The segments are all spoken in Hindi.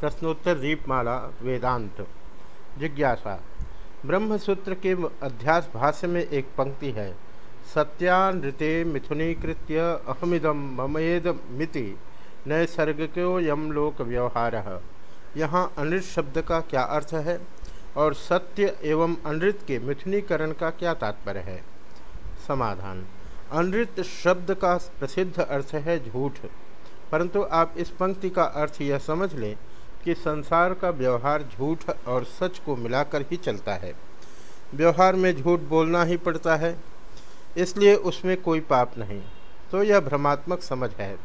प्रश्नोत्तर दीपमाला, वेदांत। जिज्ञासा। ब्रह्मसूत्र के अध्यास भाष्य में एक पंक्ति है। सत्यानृते मिथुनीकृत्य अहमिदम ममेद मिति नैसर्गिको यम लोक व्यवहार यहाँ अनृत शब्द का क्या अर्थ है और सत्य एवं अनृत के मिथुनीकरण का क्या तात्पर्य है? समाधान। अनृत शब्द का प्रसिद्ध अर्थ है झूठ। परंतु आप इस पंक्ति का अर्थ यह समझ लें कि संसार का व्यवहार झूठ और सच को मिलाकर ही चलता है। व्यवहार में झूठ बोलना ही पड़ता है, इसलिए उसमें कोई पाप नहीं। तो यह भ्रमात्मक समझ है,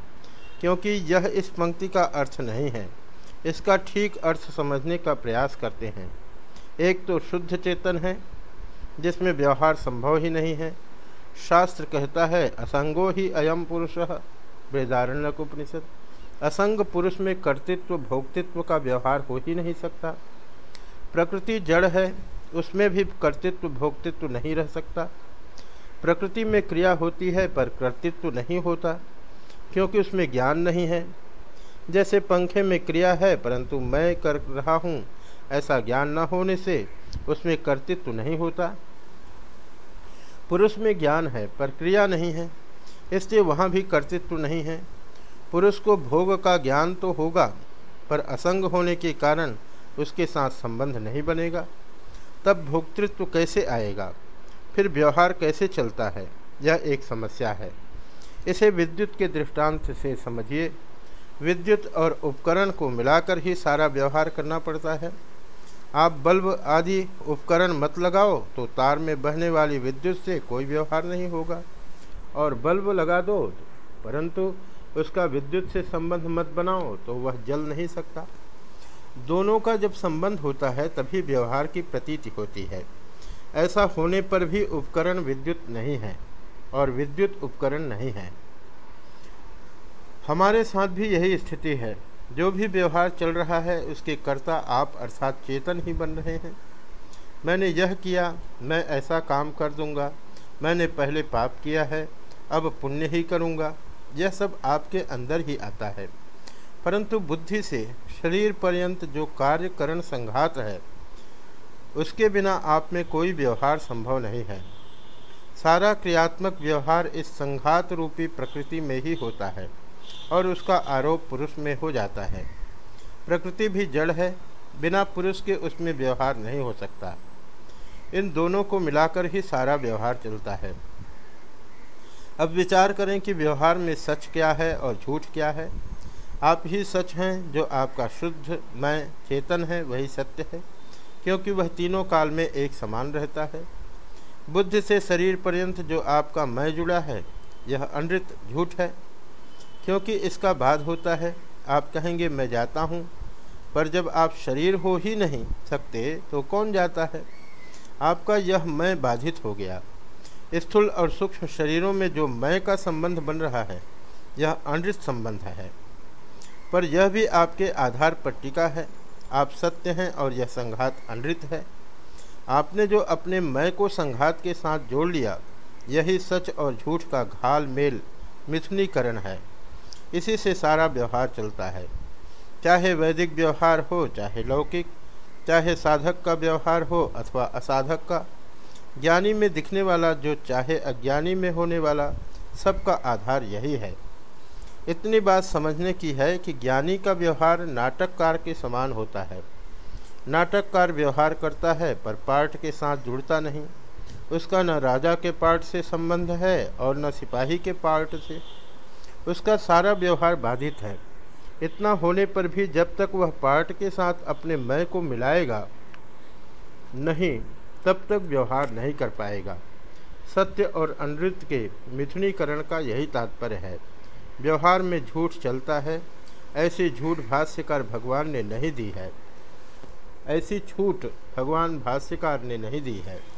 क्योंकि यह इस पंक्ति का अर्थ नहीं है। इसका ठीक अर्थ समझने का प्रयास करते हैं। एक तो शुद्ध चेतन है, जिसमें व्यवहार संभव ही नहीं है। शास्त्र कहता है, असंगो ही अयम पुरुष बृदारण्यक उपनिषद। असंग पुरुष में कर्तृत्व, भोक्तित्व का व्यवहार हो ही नहीं सकता। प्रकृति जड़ है, उसमें भी कर्तृत्व, भोक्तित्व नहीं रह सकता। प्रकृति में क्रिया होती है, पर कर्तृत्व नहीं होता, क्योंकि उसमें ज्ञान नहीं है। जैसे पंखे में क्रिया है, परंतु मैं कर रहा हूँ, ऐसा ज्ञान न होने से उसमें कर्तृत्व नहीं होता। पुरुष में ज्ञान है, पर क्रिया नहीं है, इसलिए वहाँ भी कर्तृत्व नहीं है। पुरुष को भोग का ज्ञान तो होगा, पर असंग होने के कारण उसके साथ संबंध नहीं बनेगा। तब भोक्तृत्व कैसे आएगा? फिर व्यवहार कैसे चलता है? यह एक समस्या है। इसे विद्युत के दृष्टांत से समझिए। विद्युत और उपकरण को मिलाकर ही सारा व्यवहार करना पड़ता है। आप बल्ब आदि उपकरण मत लगाओ तो तार में बहने वाली विद्युत से कोई व्यवहार नहीं होगा। और बल्ब लगा दो, परंतु उसका विद्युत से संबंध मत बनाओ तो वह जल नहीं सकता। दोनों का जब संबंध होता है, तभी व्यवहार की प्रतीति होती है। ऐसा होने पर भी उपकरण विद्युत नहीं है, और विद्युत उपकरण नहीं है। हमारे साथ भी यही स्थिति है। जो भी व्यवहार चल रहा है, उसके कर्ता आप अर्थात चेतन ही बन रहे हैं। मैंने यह किया, मैं ऐसा काम कर दूँगा। मैंने पहले पाप किया है, अब पुण्य ही करूँगा। यह सब आपके अंदर ही आता है। परंतु बुद्धि से शरीर पर्यंत जो कार्यकरण संघात है, उसके बिना आप में कोई व्यवहार संभव नहीं है। सारा क्रियात्मक व्यवहार इस संघात रूपी प्रकृति में ही होता है और उसका आरोप पुरुष में हो जाता है। प्रकृति भी जड़ है, बिना पुरुष के उसमें व्यवहार नहीं हो सकता। इन दोनों को मिलाकर ही सारा व्यवहार चलता है। अब विचार करें कि व्यवहार में सच क्या है और झूठ क्या है। आप ही सच हैं जो आपका शुद्ध, मैं, चेतन है, वही सत्य है, क्योंकि वह तीनों काल में एक समान रहता है। बुद्ध से शरीर पर्यंत जो आपका मैं जुड़ा है, यह अनृत, झूठ है, क्योंकि इसका बाध होता है। आप कहेंगे, मैं जाता हूँ, पर जब आप शरीर हो ही नहीं सकते तो कौन जाता है? आपका यह मैं बाधित हो गया। स्थूल और सूक्ष्म शरीरों में जो मैं का संबंध बन रहा है, यह अनृत संबंध है। पर यह भी आपके आधार पट्टिका है। आप सत्य हैं और यह संघात अनृत है। आपने जो अपने मैं को संघात के साथ जोड़ लिया, यही सच और झूठ का घाल मेल मिथुनीकरण है। इसी से सारा व्यवहार चलता है। चाहे वैदिक व्यवहार हो, चाहे लौकिक, चाहे साधक का व्यवहार हो अथवा असाधक का ज्ञानी में दिखने वाला जो चाहे अज्ञानी में होने वाला, सबका आधार यही है। इतनी बात समझने की है कि ज्ञानी का व्यवहार नाटककार के समान होता है। नाटककार व्यवहार करता है, पर पार्ट के साथ जुड़ता नहीं। उसका न राजा के पार्ट से संबंध है और न सिपाही के पार्ट से। उसका सारा व्यवहार बाधित है। इतना होने पर भी जब तक वह पार्ट के साथ अपने मय को मिलाएगा, नहीं तब तक व्यवहार नहीं कर पाएगा। सत्य और अनृत के मिथुनीकरण का यही तात्पर्य है। व्यवहार में झूठ चलता है, ऐसी झूठ भाष्यकार भगवान ने नहीं दी है। ऐसी छूट भगवान भाष्यकार ने नहीं दी है।